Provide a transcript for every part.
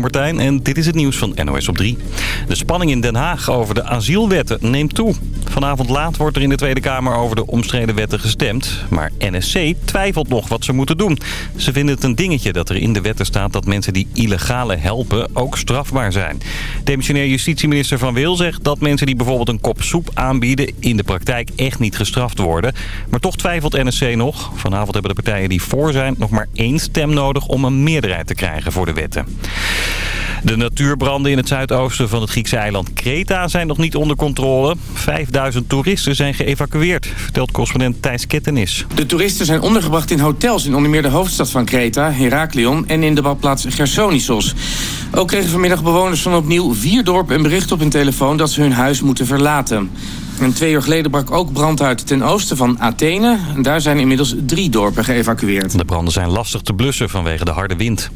ben Martijn en dit is het nieuws van NOS op 3. De spanning in Den Haag over de asielwetten neemt toe. Vanavond laat wordt er in de Tweede Kamer over de omstreden wetten gestemd. Maar NSC twijfelt nog wat ze moeten doen. Ze vinden het een dingetje dat er in de wetten staat dat mensen die illegale helpen ook strafbaar zijn. Demissionair justitieminister Van Wil zegt dat mensen die bijvoorbeeld een kop soep aanbieden in de praktijk echt niet gestraft worden. Maar toch twijfelt NSC nog. Vanavond hebben de partijen die voor zijn nog maar één stem nodig om een meerderheid te krijgen voor de wetten. De natuurbranden in het zuidoosten van het Griekse eiland Kreta zijn nog niet onder controle. 5000 toeristen zijn geëvacueerd, vertelt correspondent Thijs Kettenis. De toeristen zijn ondergebracht in hotels in onder meer de hoofdstad van Kreta, Heraklion en in de badplaats Gersonisos. Ook kregen vanmiddag bewoners van opnieuw vier dorpen een bericht op hun telefoon dat ze hun huis moeten verlaten. En twee uur geleden brak ook brand uit ten oosten van Athene. Daar zijn inmiddels drie dorpen geëvacueerd. De branden zijn lastig te blussen vanwege de harde wind.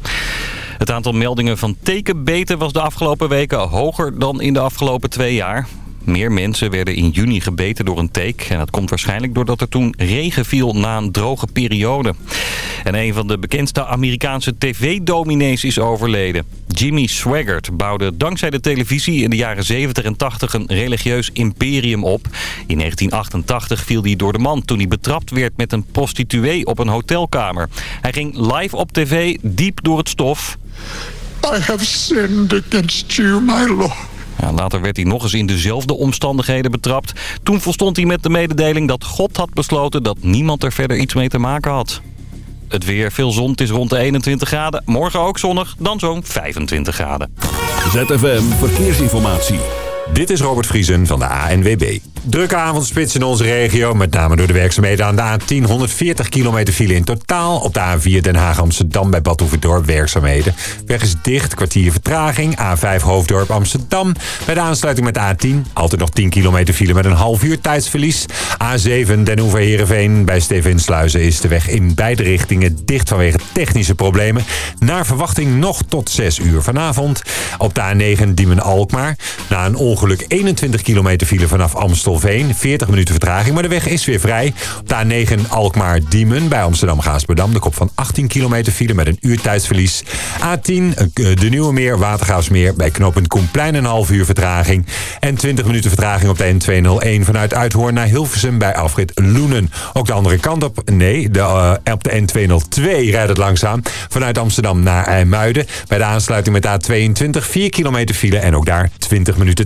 Het aantal meldingen van tekenbeten was de afgelopen weken hoger dan in de afgelopen twee jaar. Meer mensen werden in juni gebeten door een teek. En dat komt waarschijnlijk doordat er toen regen viel na een droge periode. En een van de bekendste Amerikaanse tv-dominees is overleden. Jimmy Swaggart bouwde dankzij de televisie in de jaren 70 en 80 een religieus imperium op. In 1988 viel hij door de man toen hij betrapt werd met een prostituee op een hotelkamer. Hij ging live op tv diep door het stof. I have sinned against you, my Lord. Later werd hij nog eens in dezelfde omstandigheden betrapt. Toen volstond hij met de mededeling dat God had besloten dat niemand er verder iets mee te maken had. Het weer, veel zon, het is rond de 21 graden. Morgen ook zonnig, dan zo'n 25 graden. ZFM Verkeersinformatie. Dit is Robert Vriesen van de ANWB. Drukke avondspits in onze regio, met name door de werkzaamheden aan de A10. 140 kilometer file in totaal. Op de A4 Den Haag-Amsterdam bij Bad Hoeverdorp werkzaamheden. Weg is dicht, kwartier vertraging. A5 Hoofddorp Amsterdam. Bij de aansluiting met de A10 altijd nog 10 kilometer file met een half uur tijdsverlies. A7 Den Hoever Heerenveen bij Stevensluizen is de weg in beide richtingen dicht vanwege technische problemen. Naar verwachting nog tot 6 uur vanavond. Op de A9 Diemen-Alkmaar. Na een ongeluk 21 kilometer file vanaf Amstelveen. 40 minuten vertraging, maar de weg is weer vrij. Op de A9 Alkmaar-Diemen bij Amsterdam-Gaasperdam. De kop van 18 kilometer file met een uur tijdsverlies. A10 de Nieuwe Meer, Watergaasmeer bij knooppunt Koenplein een half uur vertraging. En 20 minuten vertraging op de N201 vanuit Uithoorn naar Hilversum bij afrit Loenen. Ook de andere kant op, nee, de, uh, op de N202 rijdt het langzaam. Vanuit Amsterdam naar IJmuiden. Bij de aansluiting met A22 4 kilometer file en ook daar 20 minuten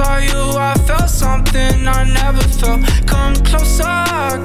You, I felt something I never felt. Come closer, I'll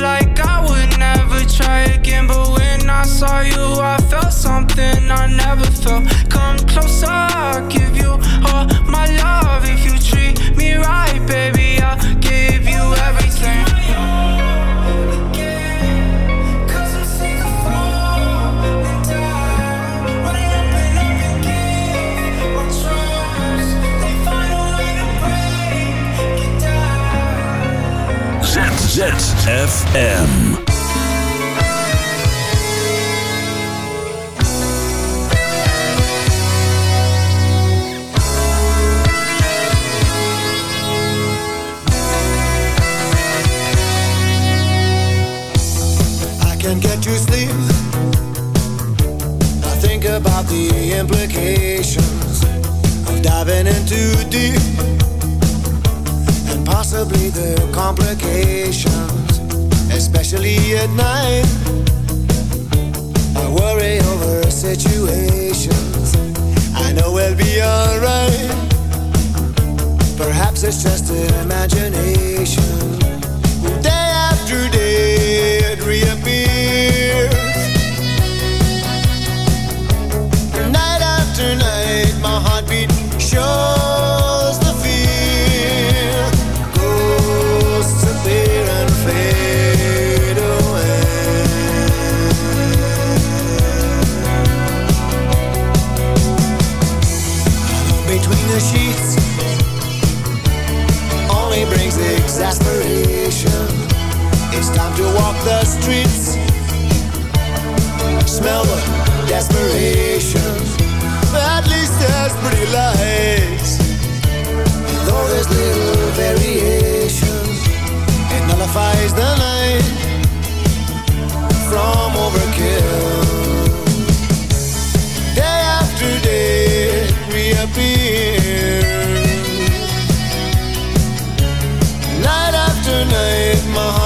like I would never try again, but when I saw you, I felt something I never felt. Come closer, I'll ZFM. midnight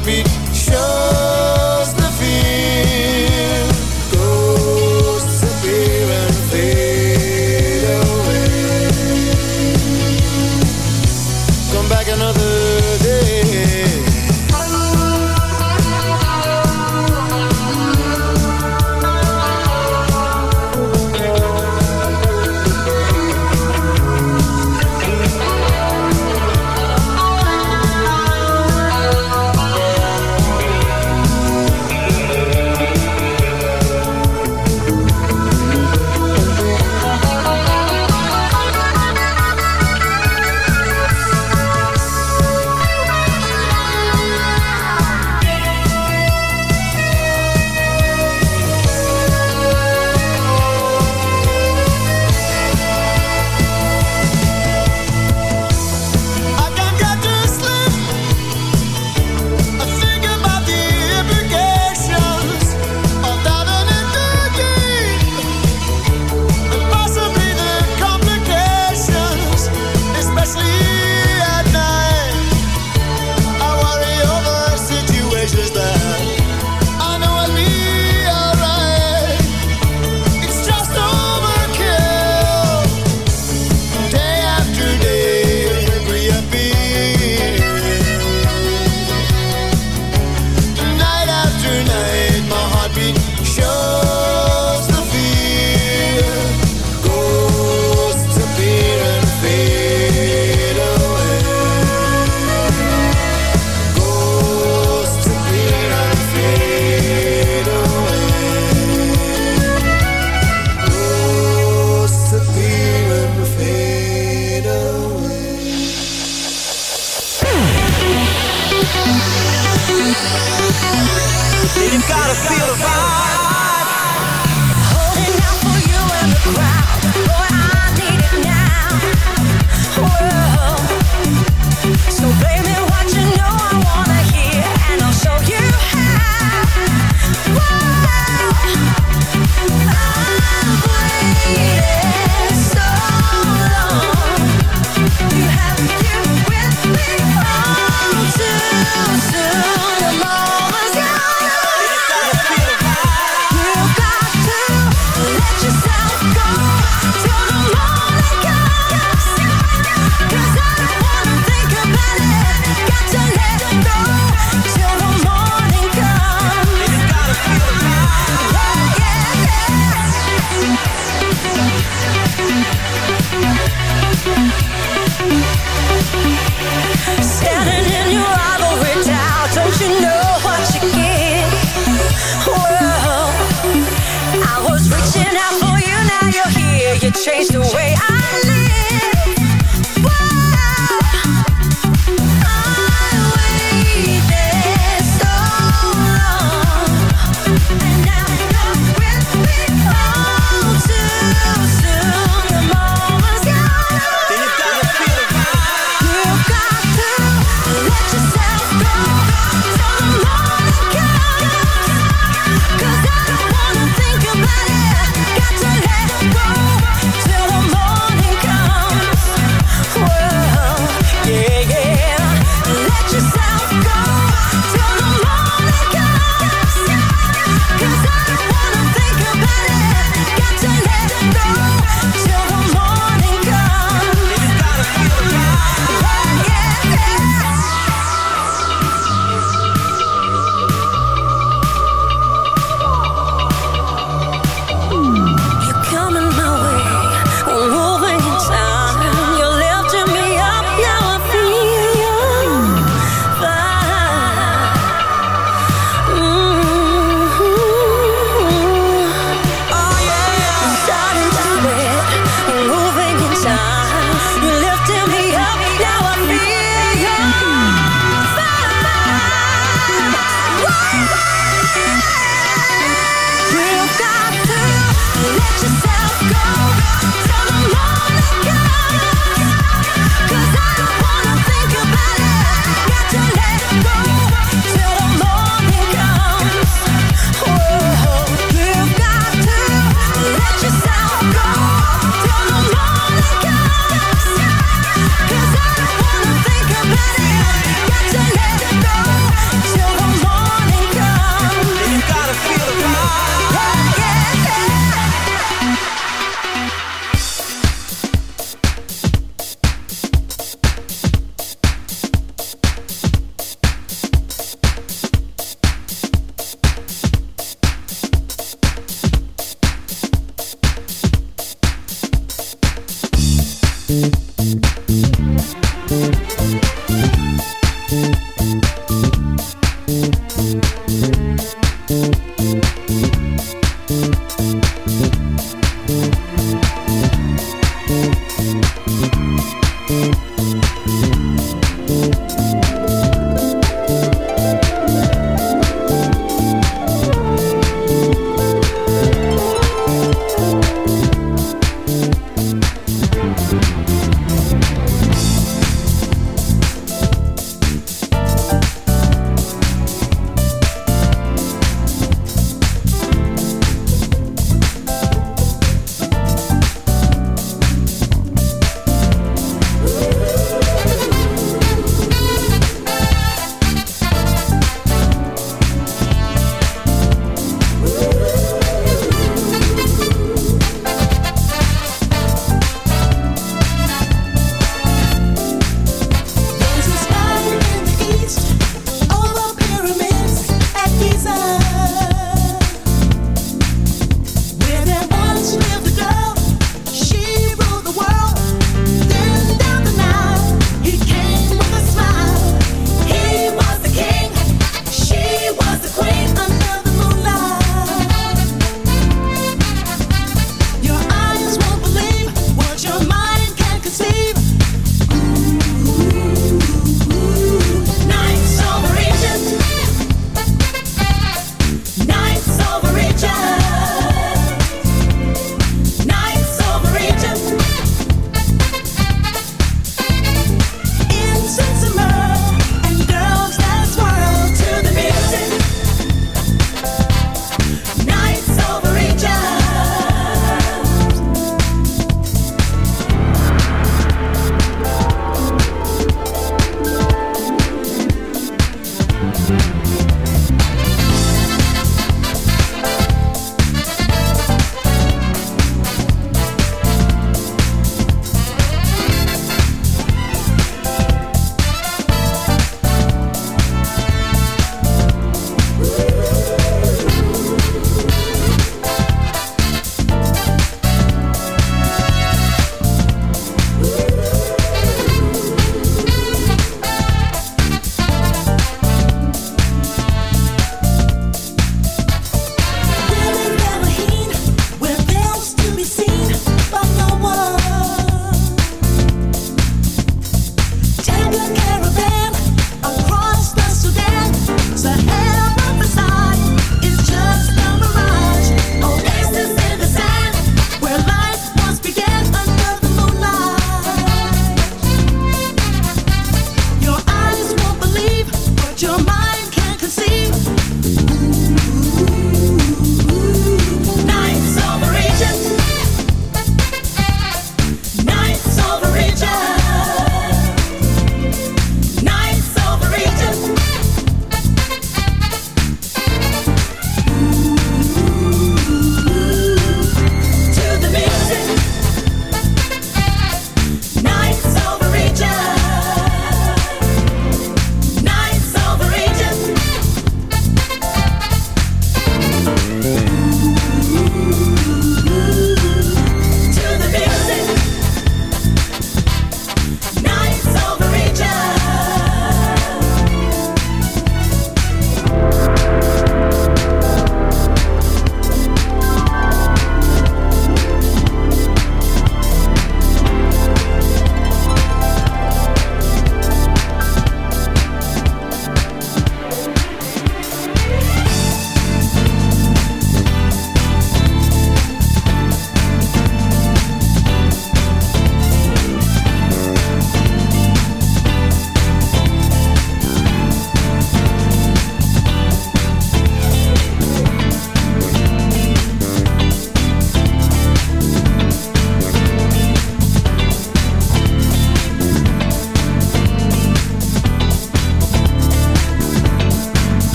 heartbeat. Show.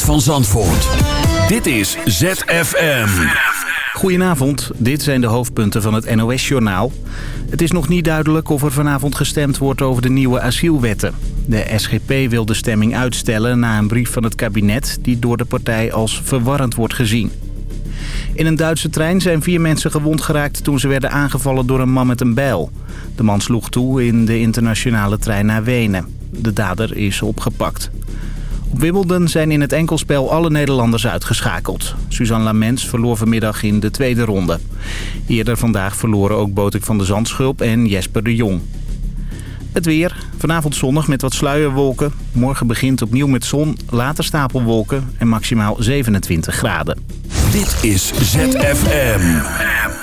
van Zandvoort. Dit is ZFM. Goedenavond, dit zijn de hoofdpunten van het NOS-journaal. Het is nog niet duidelijk of er vanavond gestemd wordt over de nieuwe asielwetten. De SGP wil de stemming uitstellen na een brief van het kabinet... die door de partij als verwarrend wordt gezien. In een Duitse trein zijn vier mensen gewond geraakt toen ze werden aangevallen door een man met een bijl. De man sloeg toe in de internationale trein naar Wenen. De dader is opgepakt. Op Wimbledon zijn in het enkelspel alle Nederlanders uitgeschakeld. Suzanne Lamens verloor vanmiddag in de tweede ronde. Eerder vandaag verloren ook Botek van de Zandschulp en Jesper de Jong. Het weer. Vanavond zonnig met wat sluierwolken. Morgen begint opnieuw met zon, later stapelwolken en maximaal 27 graden. Dit is ZFM.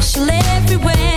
special everywhere.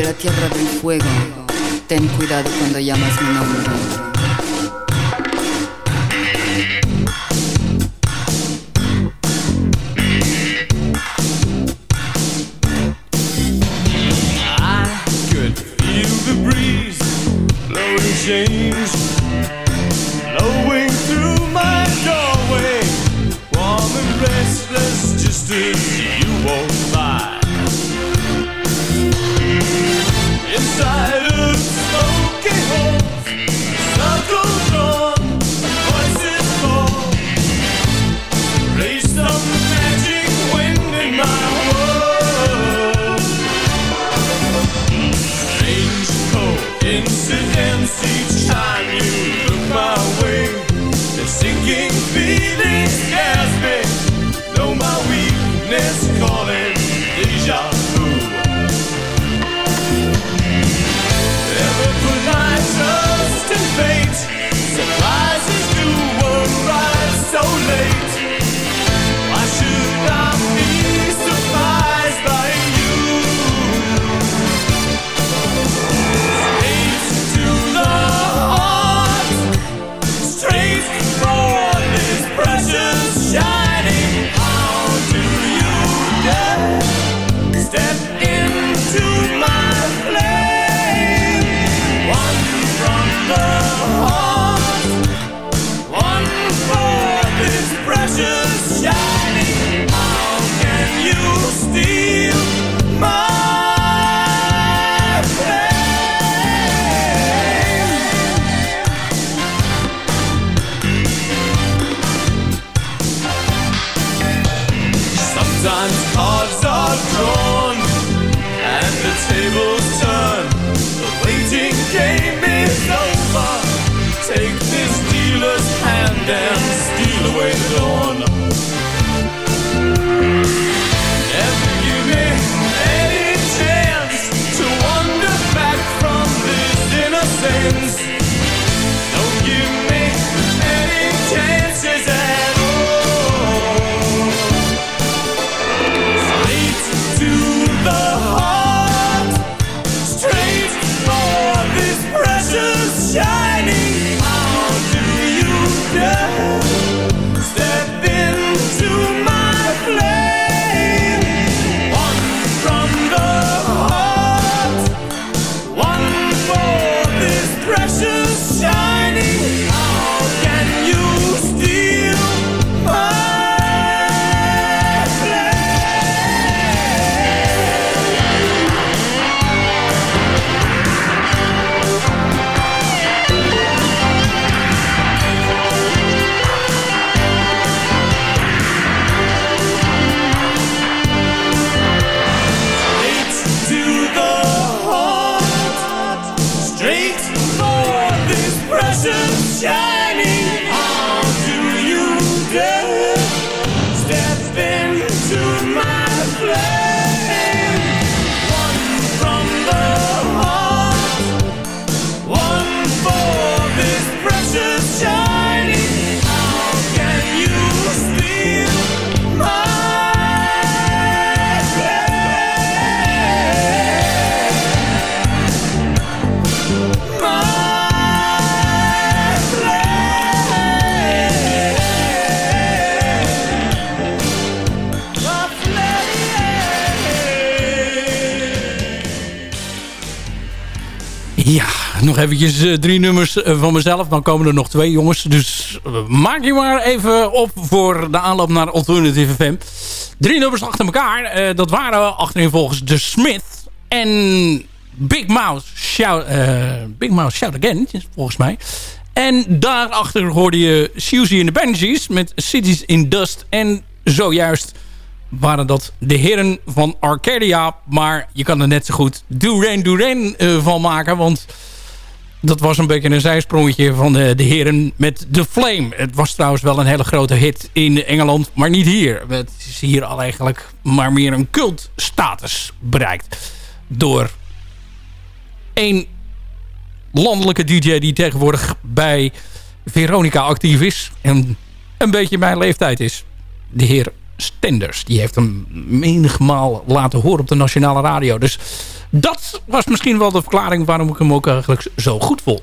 De la tierra del fuego. Ten cuidado cuando llamas mi nombre. Nog eventjes eh, drie nummers eh, van mezelf. Dan komen er nog twee jongens. Dus eh, maak je maar even op voor de aanloop naar Alternative FM. Drie nummers achter elkaar. Dat waren achterin volgens The Smith. En Big Mouth Shout, Big Mouth Shout Again, volgens mij. En daarachter hoorde je Susie in the Banshees met Cities in Dust. En zojuist waren dat de heren van Arcadia. Maar je kan er net zo goed Duran Duran eh, van maken. Want dat was een beetje een zijsprongetje van de, de heren met The Flame. Het was trouwens wel een hele grote hit in Engeland. Maar niet hier. Het is hier al eigenlijk maar meer een cultstatus bereikt. Door één landelijke DJ die tegenwoordig bij Veronica actief is. En een beetje mijn leeftijd is. De heer Stenders. Die heeft hem menigmaal laten horen op de nationale radio. Dus Dat was misschien wel de verklaring waarom ik hem ook eigenlijk zo goed vond.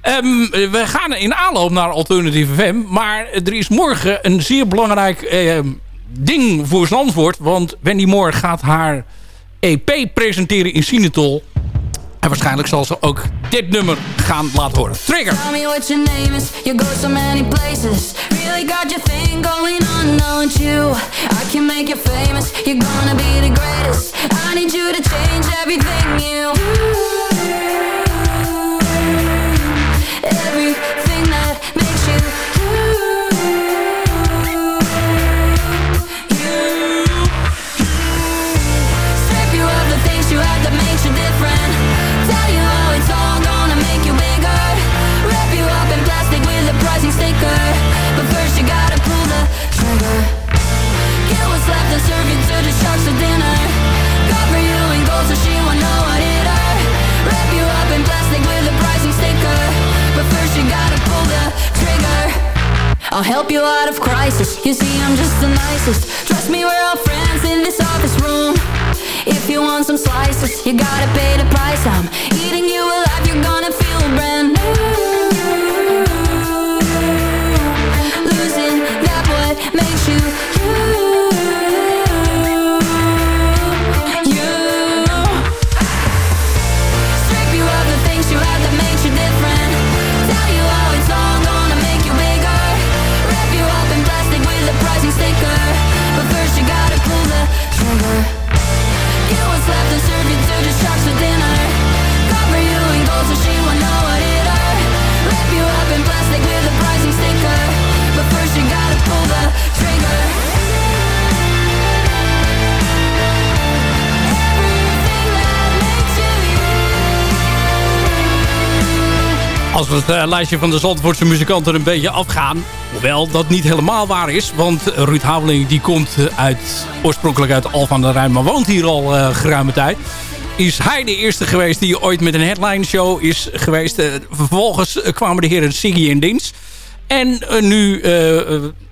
Ehm, we gaan in aanloop naar Alternative FM. Maar er is morgen een zeer belangrijk ehm, ding voor Zandvoort. Want Wendy Moore gaat haar EP presenteren in Sinatol. En waarschijnlijk zal ze ook dit nummer gaan laten horen. Trigger! Tell me what your name is. You go so many places. Really got your thing going on, don't you? I can make you famous. You're gonna be the greatest. You see, I'm just the nicest. Trust me, we're all friends in this office room. If you want some slices, you gotta pay the price. I'm het eh, lijstje van de Zandvoortse muzikanten een beetje afgaan... hoewel dat niet helemaal waar is... want Ruud Haveling die komt eh, uit, oorspronkelijk uit Alphen aan de Rijn... maar woont hier al eh, geruime tijd... is hij de eerste geweest die ooit met een headline show is geweest. Vervolgens kwamen de heren Siggy en Dins... En nu,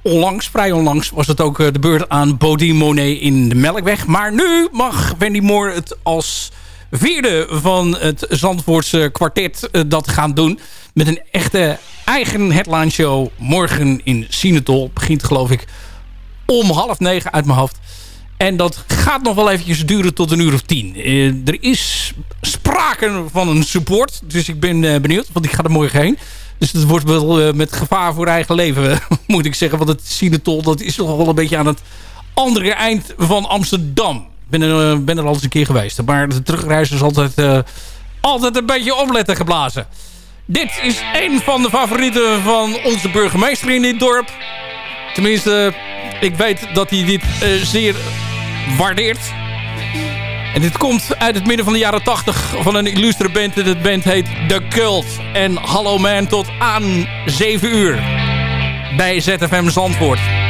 onlangs, vrij onlangs, was het ook de beurt aan Bodie Monet in de Melkweg. Maar nu mag Wendy Moore het als vierde van het Zandvoortse kwartet eh, dat gaan doen. Met een echte eigen headline show morgen in Sinatol. Begint geloof ik om half negen uit mijn hoofd. En dat gaat nog wel eventjes duren tot een uur of tien. Eh, er is sprake van een support. Dus ik ben eh, benieuwd, want ik ga er morgen heen. Dus het wordt wel met gevaar voor eigen leven, moet ik zeggen. Want het Sinatol, dat is nog wel een beetje aan het andere eind van Amsterdam. Ben er, eh, ben er al eens een keer geweest. Maar de terugreis is altijd, eh, altijd een beetje opletten geblazen. Dit is een van de favorieten van onze burgemeester in dit dorp. Tenminste, ik weet dat hij dit eh, zeer waardeert. En dit komt uit het midden van de jaren 80 van een illustre band. En de band heet The Cult. En Hallo Man tot aan 7 uur. Bij ZFM Zandvoort.